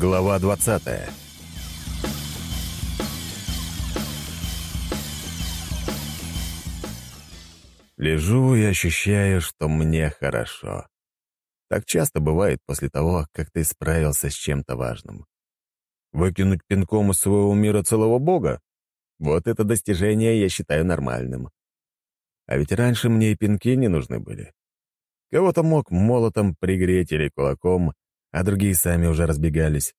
Глава 20 Лежу и ощущаю, что мне хорошо. Так часто бывает после того, как ты справился с чем-то важным. Выкинуть пинком из своего мира целого бога? Вот это достижение я считаю нормальным. А ведь раньше мне и пинки не нужны были. Кого-то мог молотом пригреть или кулаком, а другие сами уже разбегались.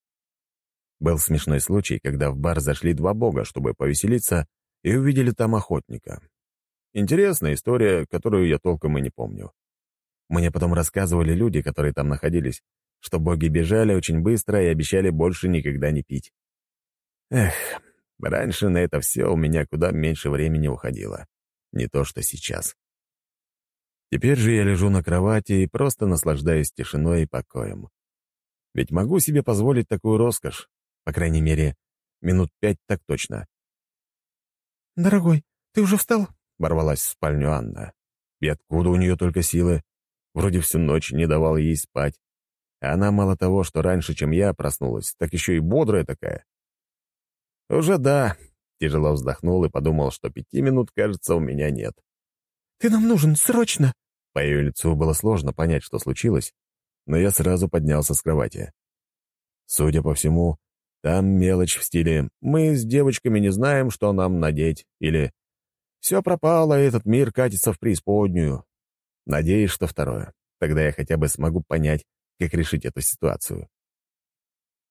Был смешной случай, когда в бар зашли два бога, чтобы повеселиться, и увидели там охотника. Интересная история, которую я толком и не помню. Мне потом рассказывали люди, которые там находились, что боги бежали очень быстро и обещали больше никогда не пить. Эх, раньше на это все у меня куда меньше времени уходило. Не то, что сейчас. Теперь же я лежу на кровати и просто наслаждаюсь тишиной и покоем. Ведь могу себе позволить такую роскошь. По крайней мере, минут пять так точно. «Дорогой, ты уже встал?» — ворвалась в спальню Анна. И откуда у нее только силы? Вроде всю ночь не давал ей спать. А она мало того, что раньше, чем я проснулась, так еще и бодрая такая. «Уже да», — тяжело вздохнул и подумал, что пяти минут, кажется, у меня нет. «Ты нам нужен, срочно!» По ее лицу было сложно понять, что случилось, но я сразу поднялся с кровати. Судя по всему, там мелочь в стиле «мы с девочками не знаем, что нам надеть» или «все пропало, и этот мир катится в преисподнюю». Надеюсь, что второе. Тогда я хотя бы смогу понять, как решить эту ситуацию.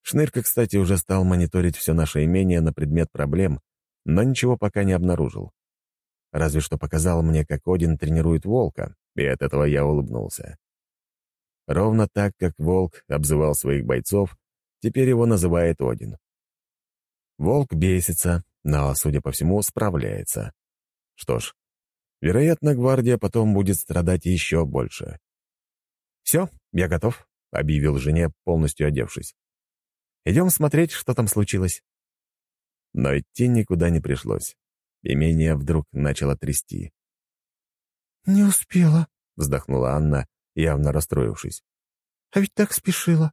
Шнырка, кстати, уже стал мониторить все наше имение на предмет проблем, но ничего пока не обнаружил. Разве что показал мне, как Один тренирует волка, и от этого я улыбнулся. Ровно так, как волк обзывал своих бойцов, теперь его называет Один. Волк бесится, но, судя по всему, справляется. Что ж, вероятно, гвардия потом будет страдать еще больше. «Все, я готов», — объявил жене, полностью одевшись. «Идем смотреть, что там случилось». Но идти никуда не пришлось. Имение вдруг начало трясти. «Не успела», — вздохнула Анна, явно расстроившись. «А ведь так спешила».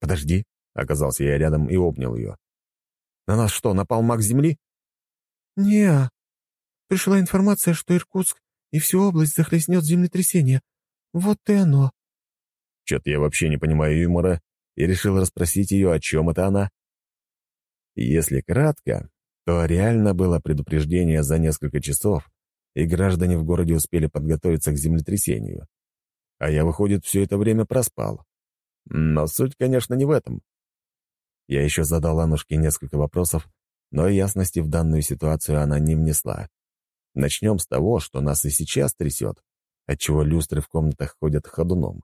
«Подожди», — оказался я рядом и обнял ее. «На нас что, напал маг Земли?» не Пришла информация, что Иркутск и всю область захлестнет землетрясение. Вот и оно». Чё-то я вообще не понимаю юмора и решил расспросить ее, о чем это она. Если кратко, то реально было предупреждение за несколько часов, и граждане в городе успели подготовиться к землетрясению. А я, выходит, все это время проспал. Но суть, конечно, не в этом. Я еще задал Анушке несколько вопросов, но ясности в данную ситуацию она не внесла. Начнем с того, что нас и сейчас трясет, отчего люстры в комнатах ходят ходуном.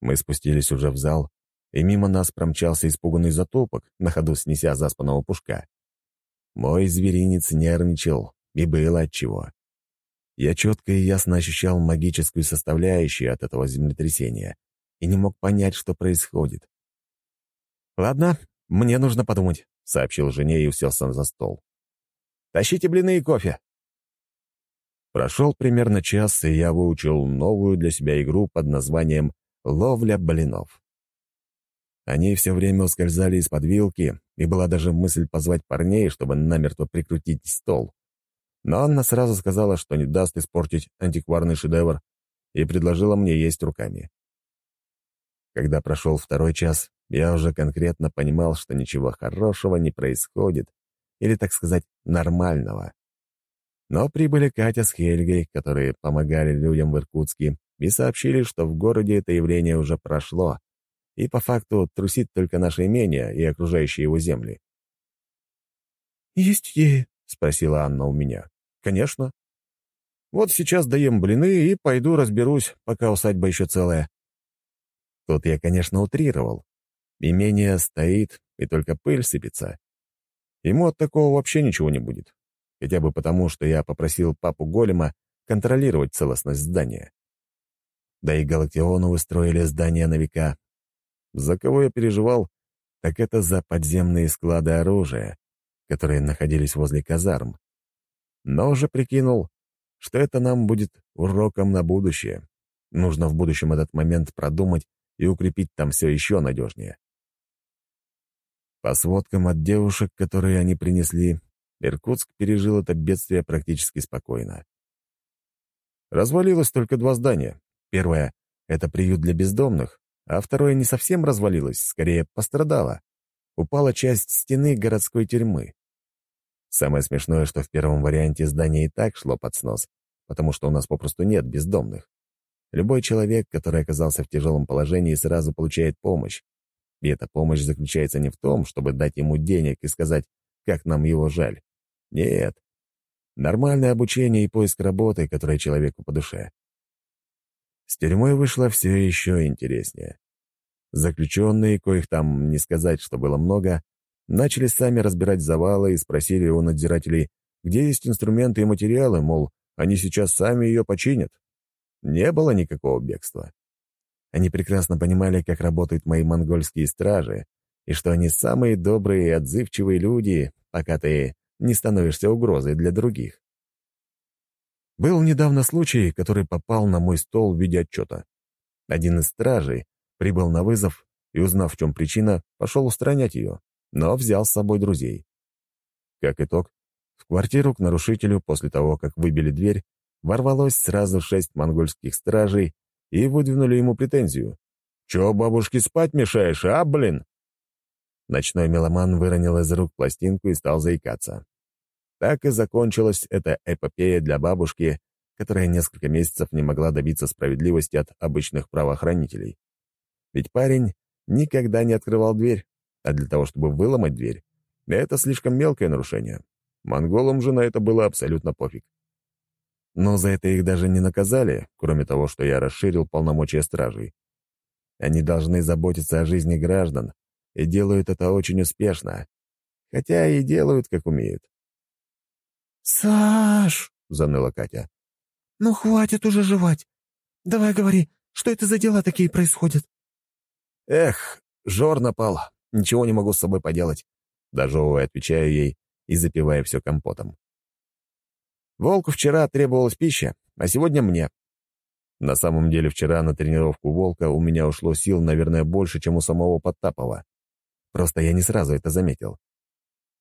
Мы спустились уже в зал, и мимо нас промчался испуганный затопок, на ходу снеся заспанного пушка. Мой зверинец нервничал, и было отчего. Я четко и ясно ощущал магическую составляющую от этого землетрясения и не мог понять, что происходит. «Ладно, мне нужно подумать», — сообщил жене и уселся за стол. «Тащите блины и кофе». Прошел примерно час, и я выучил новую для себя игру под названием Ловля блинов. Они все время ускользали из-под вилки, и была даже мысль позвать парней, чтобы намертво прикрутить стол. Но Анна сразу сказала, что не даст испортить антикварный шедевр, и предложила мне есть руками. Когда прошел второй час, я уже конкретно понимал, что ничего хорошего не происходит, или, так сказать, нормального. Но прибыли Катя с Хельгой, которые помогали людям в Иркутске, и сообщили, что в городе это явление уже прошло, и по факту трусит только наше имение и окружающие его земли. «Есть идеи?» — спросила Анна у меня. «Конечно. Вот сейчас даем блины и пойду разберусь, пока усадьба еще целая». Тут я, конечно, утрировал. Имение стоит, и только пыль сыпется. Ему от такого вообще ничего не будет. Хотя бы потому, что я попросил папу Голема контролировать целостность здания. Да и Галактиону устроили здание на века. За кого я переживал, так это за подземные склады оружия, которые находились возле казарм. Но уже прикинул, что это нам будет уроком на будущее. Нужно в будущем этот момент продумать и укрепить там все еще надежнее. По сводкам от девушек, которые они принесли, Иркутск пережил это бедствие практически спокойно. Развалилось только два здания. Первое — это приют для бездомных, а второе не совсем развалилось, скорее пострадало. Упала часть стены городской тюрьмы. Самое смешное, что в первом варианте здание и так шло под снос, потому что у нас попросту нет бездомных. Любой человек, который оказался в тяжелом положении, сразу получает помощь. И эта помощь заключается не в том, чтобы дать ему денег и сказать, как нам его жаль. Нет. Нормальное обучение и поиск работы, которая человеку по душе. С тюрьмой вышло все еще интереснее. Заключенные, коих там не сказать, что было много, начали сами разбирать завалы и спросили у надзирателей, где есть инструменты и материалы, мол, они сейчас сами ее починят. Не было никакого бегства. Они прекрасно понимали, как работают мои монгольские стражи, и что они самые добрые и отзывчивые люди, пока ты не становишься угрозой для других. Был недавно случай, который попал на мой стол в виде отчета. Один из стражей прибыл на вызов и, узнав, в чем причина, пошел устранять ее, но взял с собой друзей. Как итог, в квартиру к нарушителю после того, как выбили дверь, ворвалось сразу шесть монгольских стражей и выдвинули ему претензию. «Чё бабушке спать мешаешь, а, блин?» Ночной меломан выронил из рук пластинку и стал заикаться. Так и закончилась эта эпопея для бабушки, которая несколько месяцев не могла добиться справедливости от обычных правоохранителей. Ведь парень никогда не открывал дверь, а для того, чтобы выломать дверь, это слишком мелкое нарушение. Монголам же на это было абсолютно пофиг. Но за это их даже не наказали, кроме того, что я расширил полномочия стражей. Они должны заботиться о жизни граждан, и делают это очень успешно. Хотя и делают, как умеют. «Саш!» — заныла Катя. «Ну, хватит уже жевать. Давай говори, что это за дела такие происходят?» «Эх, жор напал. Ничего не могу с собой поделать». Дожевывая, отвечаю ей и запивая все компотом. Волку вчера требовалась пища, а сегодня мне. На самом деле вчера на тренировку волка у меня ушло сил, наверное, больше, чем у самого Подтапова. Просто я не сразу это заметил.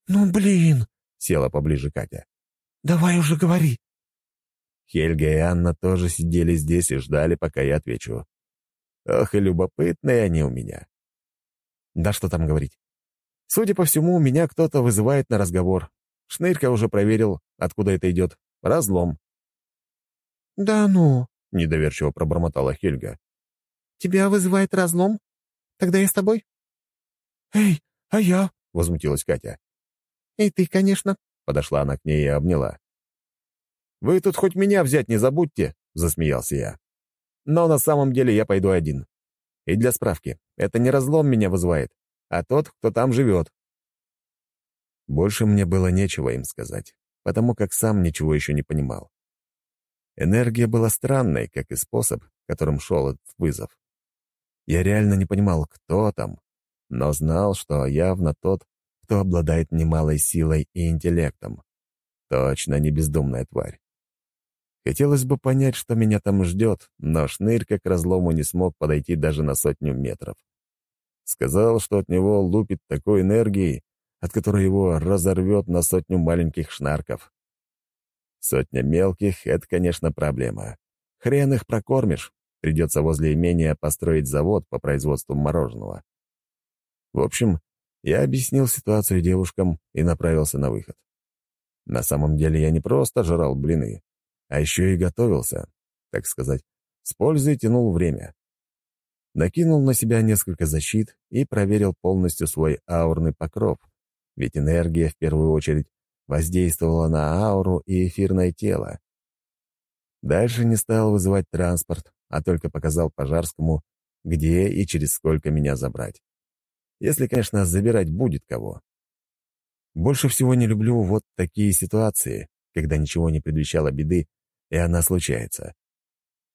«Ну, блин!» — села поближе Катя. «Давай уже говори». Хельга и Анна тоже сидели здесь и ждали, пока я отвечу. Ох, и любопытные они у меня. Да что там говорить. Судя по всему, меня кто-то вызывает на разговор. Шнырька уже проверил, откуда это идет. Разлом. «Да ну», — недоверчиво пробормотала Хельга. «Тебя вызывает разлом? Тогда я с тобой?» «Эй, а я?» — возмутилась Катя. «И ты, конечно», Подошла она к ней и обняла. «Вы тут хоть меня взять не забудьте», — засмеялся я. «Но на самом деле я пойду один. И для справки, это не разлом меня вызывает, а тот, кто там живет». Больше мне было нечего им сказать, потому как сам ничего еще не понимал. Энергия была странной, как и способ, которым шел этот вызов. Я реально не понимал, кто там, но знал, что явно тот, кто обладает немалой силой и интеллектом. Точно не бездумная тварь. Хотелось бы понять, что меня там ждет, но шнырь к разлому не смог подойти даже на сотню метров. Сказал, что от него лупит такой энергией, от которой его разорвет на сотню маленьких шнарков. Сотня мелких — это, конечно, проблема. Хрен их прокормишь. Придется возле имения построить завод по производству мороженого. В общем, я объяснил ситуацию девушкам и направился на выход. На самом деле я не просто жрал блины, а еще и готовился, так сказать, с пользой тянул время. Накинул на себя несколько защит и проверил полностью свой аурный покров, ведь энергия в первую очередь воздействовала на ауру и эфирное тело. Дальше не стал вызывать транспорт, а только показал Пожарскому, где и через сколько меня забрать. Если, конечно, забирать будет кого. Больше всего не люблю вот такие ситуации, когда ничего не предвещало беды, и она случается.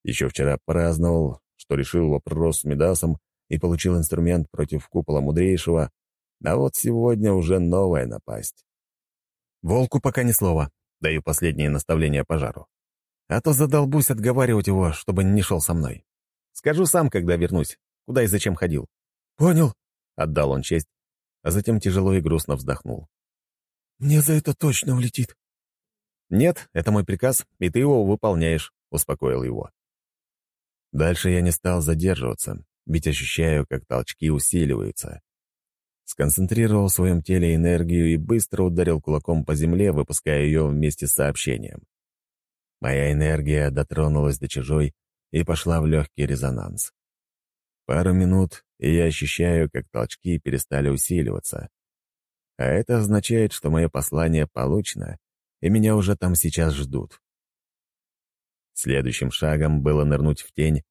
Еще вчера праздновал, что решил вопрос с Медасом и получил инструмент против купола мудрейшего, а вот сегодня уже новая напасть. Волку пока ни слова, даю последнее наставление пожару. А то задолбусь отговаривать его, чтобы не шел со мной. Скажу сам, когда вернусь, куда и зачем ходил. «Понял», — отдал он честь, а затем тяжело и грустно вздохнул. «Мне за это точно улетит». «Нет, это мой приказ, и ты его выполняешь», — успокоил его. Дальше я не стал задерживаться, ведь ощущаю, как толчки усиливаются. Сконцентрировал в своем теле энергию и быстро ударил кулаком по земле, выпуская ее вместе с сообщением. Моя энергия дотронулась до чужой и пошла в легкий резонанс. Пару минут, и я ощущаю, как толчки перестали усиливаться. А это означает, что мое послание получено, и меня уже там сейчас ждут. Следующим шагом было нырнуть в тень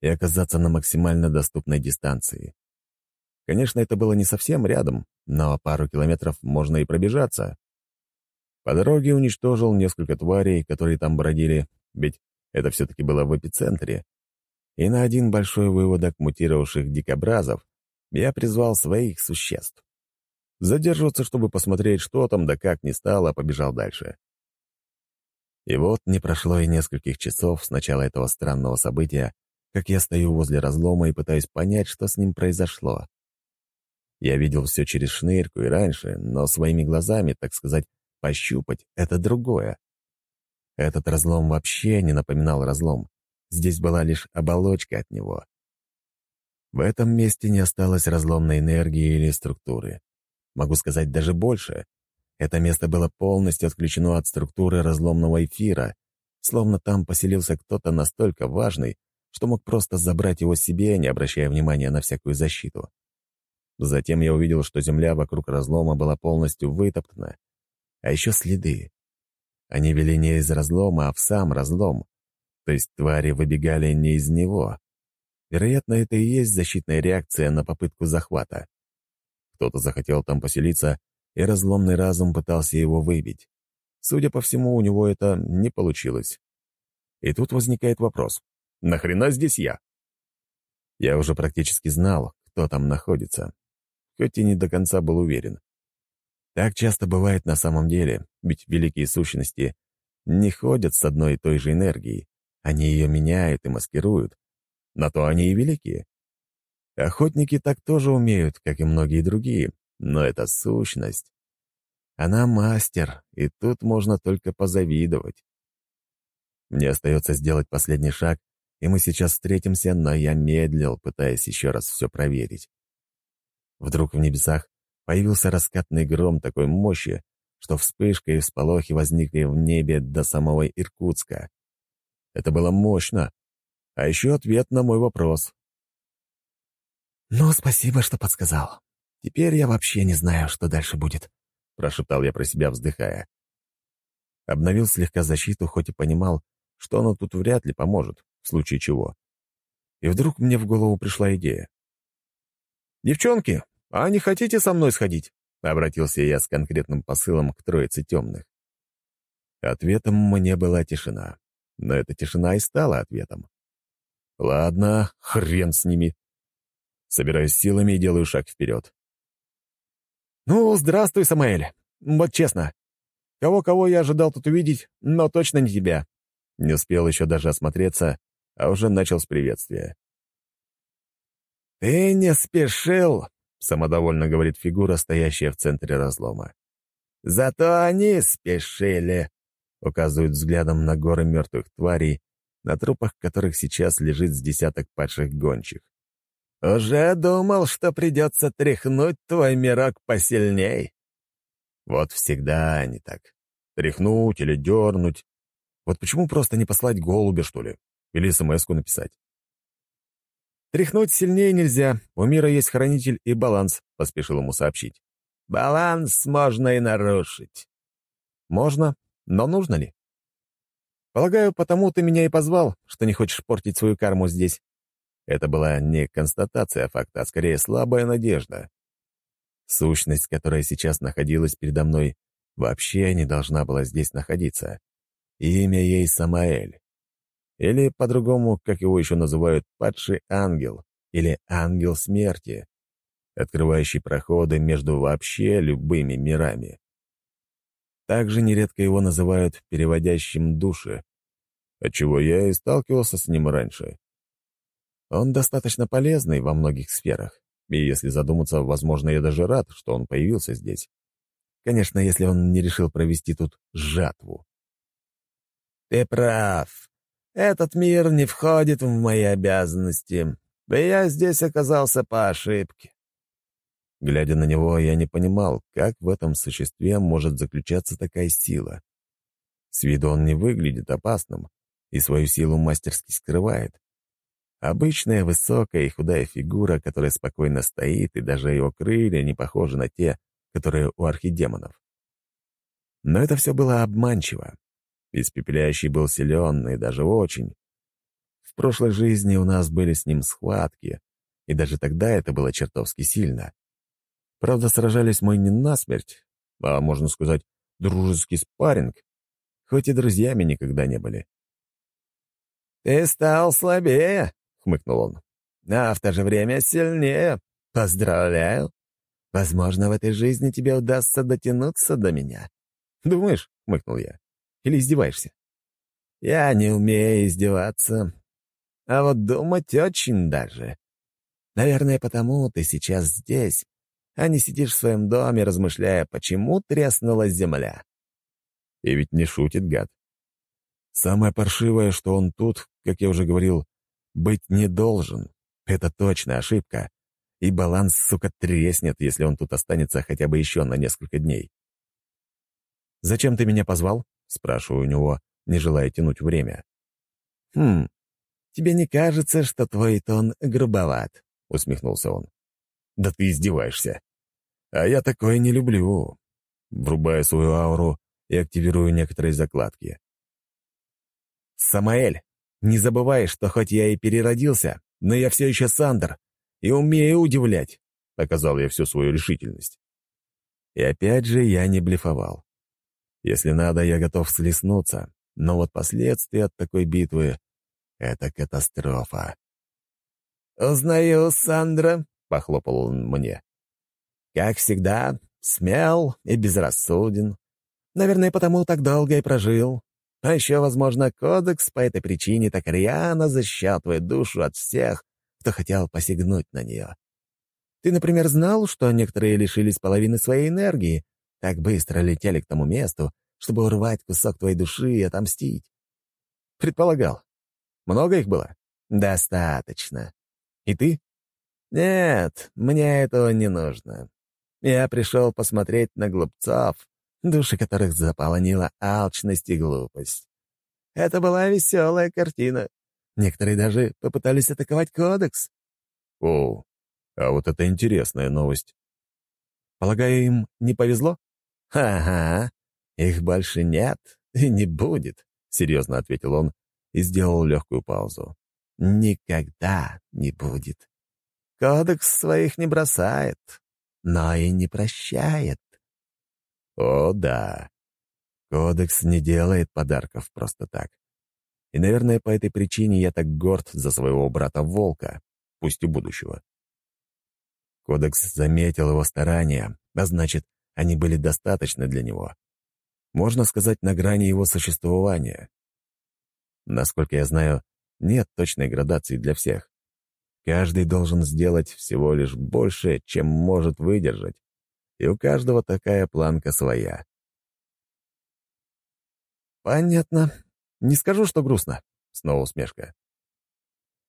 и оказаться на максимально доступной дистанции. Конечно, это было не совсем рядом, но пару километров можно и пробежаться. По дороге уничтожил несколько тварей, которые там бродили, ведь это все-таки было в эпицентре. И на один большой выводок мутировавших дикобразов я призвал своих существ. Задерживаться, чтобы посмотреть, что там, да как не стало, побежал дальше. И вот не прошло и нескольких часов с начала этого странного события, как я стою возле разлома и пытаюсь понять, что с ним произошло. Я видел все через шнырку и раньше, но своими глазами, так сказать, пощупать — это другое. Этот разлом вообще не напоминал разлом. Здесь была лишь оболочка от него. В этом месте не осталось разломной энергии или структуры. Могу сказать даже больше. Это место было полностью отключено от структуры разломного эфира, словно там поселился кто-то настолько важный, что мог просто забрать его себе, не обращая внимания на всякую защиту. Затем я увидел, что земля вокруг разлома была полностью вытоптана, а еще следы. Они вели не из разлома, а в сам разлом, то есть твари выбегали не из него. Вероятно, это и есть защитная реакция на попытку захвата. Кто-то захотел там поселиться, и разломный разум пытался его выбить. Судя по всему, у него это не получилось. И тут возникает вопрос. Нахрена здесь я? Я уже практически знал, кто там находится, хоть и не до конца был уверен. Так часто бывает на самом деле, ведь великие сущности не ходят с одной и той же энергией. Они ее меняют и маскируют. На то они и великие. Охотники так тоже умеют, как и многие другие, но это сущность. Она мастер, и тут можно только позавидовать. Мне остается сделать последний шаг, и мы сейчас встретимся, но я медлил, пытаясь еще раз все проверить. Вдруг в небесах появился раскатный гром такой мощи, что вспышка и всполохи возникли в небе до самого Иркутска. Это было мощно. А еще ответ на мой вопрос. «Ну, спасибо, что подсказал. Теперь я вообще не знаю, что дальше будет», — прошептал я про себя, вздыхая. Обновил слегка защиту, хоть и понимал, что оно тут вряд ли поможет, в случае чего. И вдруг мне в голову пришла идея. «Девчонки, а не хотите со мной сходить?» — обратился я с конкретным посылом к троице темных. Ответом мне была тишина. Но эта тишина и стала ответом. «Ладно, хрен с ними». Собираюсь силами и делаю шаг вперед. «Ну, здравствуй, Самаэль. Вот честно. Кого-кого я ожидал тут увидеть, но точно не тебя». Не успел еще даже осмотреться, а уже начал с приветствия. «Ты не спешил», — самодовольно говорит фигура, стоящая в центре разлома. «Зато они спешили», — указывают взглядом на горы мертвых тварей, на трупах которых сейчас лежит с десяток падших гончих. «Уже думал, что придется тряхнуть твой мирок посильней». Вот всегда они так. Тряхнуть или дернуть. Вот почему просто не послать голубя, что ли? Или смс написать? «Тряхнуть сильнее нельзя. У мира есть хранитель и баланс», — поспешил ему сообщить. «Баланс можно и нарушить». «Можно, но нужно ли?» «Полагаю, потому ты меня и позвал, что не хочешь портить свою карму здесь». Это была не констатация факта, а скорее слабая надежда. Сущность, которая сейчас находилась передо мной, вообще не должна была здесь находиться. Имя ей Самаэль. Или, по-другому, как его еще называют, падший ангел или ангел смерти, открывающий проходы между вообще любыми мирами. Также нередко его называют переводящим души, отчего я и сталкивался с ним раньше. Он достаточно полезный во многих сферах, И если задуматься, возможно, я даже рад, что он появился здесь. Конечно, если он не решил провести тут жатву. «Ты прав. Этот мир не входит в мои обязанности. Да я здесь оказался по ошибке». Глядя на него, я не понимал, как в этом существе может заключаться такая сила. С виду он не выглядит опасным и свою силу мастерски скрывает. Обычная высокая и худая фигура, которая спокойно стоит, и даже его крылья не похожи на те, которые у архидемонов. Но это все было обманчиво. Испепеляющий был силен и даже очень. В прошлой жизни у нас были с ним схватки, и даже тогда это было чертовски сильно. Правда, сражались мы не насмерть, а, можно сказать, дружеский спарринг, хоть и друзьями никогда не были. «Ты стал слабее», — хмыкнул он, — «а в то же время сильнее. Поздравляю. Возможно, в этой жизни тебе удастся дотянуться до меня». «Думаешь?» — хмыкнул я. «Или издеваешься?» «Я не умею издеваться. А вот думать очень даже. Наверное, потому ты сейчас здесь, а не сидишь в своем доме, размышляя, почему треснула земля». И ведь не шутит гад. Самое паршивое, что он тут, как я уже говорил, быть не должен. Это точно ошибка. И баланс, сука, треснет, если он тут останется хотя бы еще на несколько дней. «Зачем ты меня позвал?» — спрашиваю у него, не желая тянуть время. «Хм, тебе не кажется, что твой тон грубоват?» — усмехнулся он. «Да ты издеваешься. А я такое не люблю». Врубаю свою ауру и активирую некоторые закладки. «Самаэль, не забывай, что хоть я и переродился, но я все еще Сандер и умею удивлять», — показал я всю свою решительность. И опять же я не блефовал. Если надо, я готов слеснуться, но вот последствия от такой битвы — это катастрофа. «Узнаю Сандра», — похлопал он мне. «Как всегда, смел и безрассуден. Наверное, потому так долго и прожил. А еще, возможно, кодекс по этой причине так рьяно защищал твою душу от всех, кто хотел посягнуть на нее. Ты, например, знал, что некоторые лишились половины своей энергии, так быстро летели к тому месту, чтобы урвать кусок твоей души и отомстить? Предполагал. Много их было? Достаточно. И ты? Нет, мне этого не нужно. Я пришел посмотреть на глупцов, души которых заполонила алчность и глупость. Это была веселая картина. Некоторые даже попытались атаковать кодекс. О, а вот это интересная новость. Полагаю, им не повезло? Ага, их больше нет и не будет, серьезно ответил он и сделал легкую паузу. Никогда не будет. Кодекс своих не бросает, но и не прощает. О, да. Кодекс не делает подарков просто так. И, наверное, по этой причине я так горд за своего брата-волка, пусть и будущего. Кодекс заметил его старания, а значит, они были достаточны для него. Можно сказать, на грани его существования. Насколько я знаю, нет точной градации для всех. Каждый должен сделать всего лишь больше, чем может выдержать и у каждого такая планка своя. «Понятно. Не скажу, что грустно», — снова усмешка.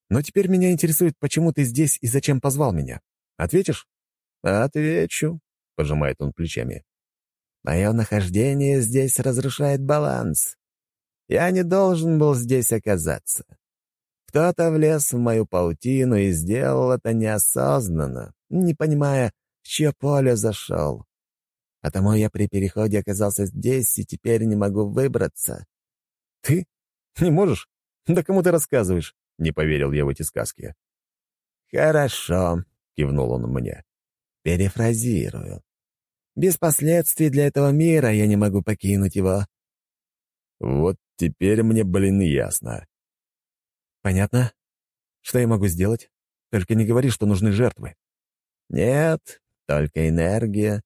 «Но теперь меня интересует, почему ты здесь и зачем позвал меня. Ответишь?» «Отвечу», — пожимает он плечами. «Мое нахождение здесь разрушает баланс. Я не должен был здесь оказаться. Кто-то влез в мою паутину и сделал это неосознанно, не понимая, чье поле зашел. Потому я при переходе оказался здесь и теперь не могу выбраться». «Ты? Не можешь? Да кому ты рассказываешь?» — не поверил я в эти сказки. «Хорошо», — кивнул он мне. «Перефразирую. Без последствий для этого мира я не могу покинуть его». Вот теперь мне, блин, ясно. «Понятно? Что я могу сделать? Только не говори, что нужны жертвы». «Нет, только энергия.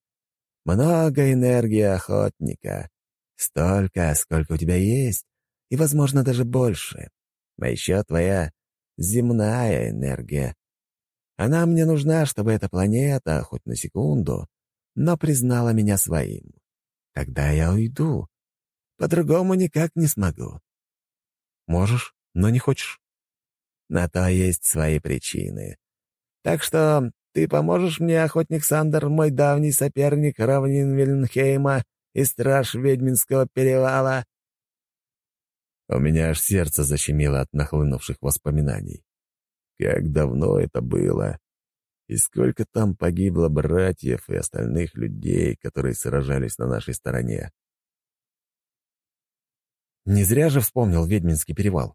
Много энергии охотника. Столько, сколько у тебя есть, и, возможно, даже больше. А еще твоя земная энергия. Она мне нужна, чтобы эта планета, хоть на секунду, но признала меня своим. Тогда я уйду. По-другому никак не смогу. Можешь, но не хочешь. На то есть свои причины. Так что ты поможешь мне, охотник Сандер, мой давний соперник равнин Вильнхейма и страж Ведьминского перевала?» У меня аж сердце защемило от нахлынувших воспоминаний. Как давно это было, и сколько там погибло братьев и остальных людей, которые сражались на нашей стороне. Не зря же вспомнил Ведьминский перевал.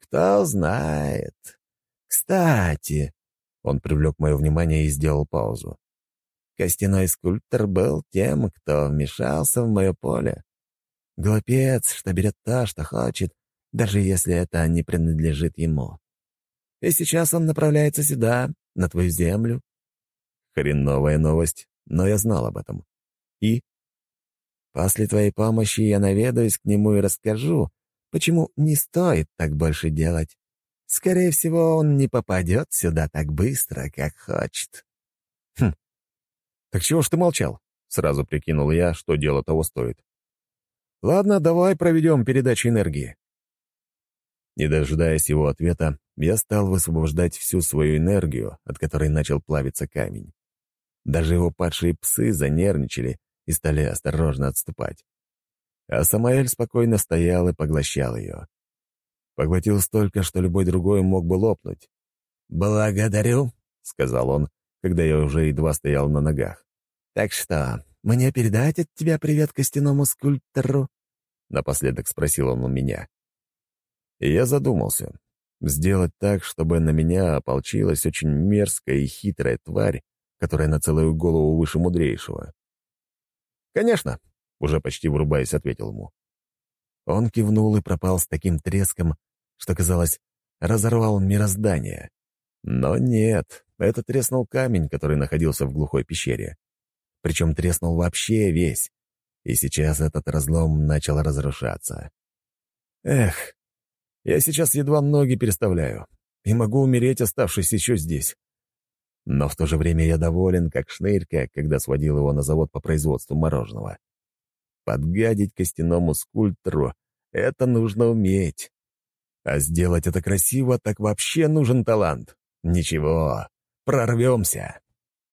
«Кто знает. Кстати...» Он привлек мое внимание и сделал паузу. Костяной скульптор был тем, кто вмешался в мое поле. Глупец, что берет то, что хочет, даже если это не принадлежит ему. И сейчас он направляется сюда, на твою землю. Хреновая новость, но я знал об этом. И? После твоей помощи я наведаюсь к нему и расскажу, почему не стоит так больше делать. Скорее всего, он не попадет сюда так быстро, как хочет. Хм. Так чего ж ты молчал? Сразу прикинул я, что дело того стоит. Ладно, давай проведем передачу энергии. Не дожидаясь его ответа, я стал высвобождать всю свою энергию, от которой начал плавиться камень. Даже его падшие псы занервничали и стали осторожно отступать. А Самаэль спокойно стоял и поглощал ее. Поглотил столько, что любой другой мог бы лопнуть. «Благодарю», — сказал он, когда я уже едва стоял на ногах. «Так что, мне передать от тебя привет костяному скульптору?» Напоследок спросил он у меня. И я задумался. Сделать так, чтобы на меня ополчилась очень мерзкая и хитрая тварь, которая на целую голову выше мудрейшего. «Конечно», — уже почти врубаясь, ответил ему. Он кивнул и пропал с таким треском, что, казалось, разорвал мироздание. Но нет, это треснул камень, который находился в глухой пещере. Причем треснул вообще весь, и сейчас этот разлом начал разрушаться. Эх, я сейчас едва ноги переставляю и могу умереть, оставшись еще здесь. Но в то же время я доволен, как шнырька, когда сводил его на завод по производству мороженого. Подгадить костяному скульптору — это нужно уметь. А сделать это красиво, так вообще нужен талант. Ничего, прорвемся.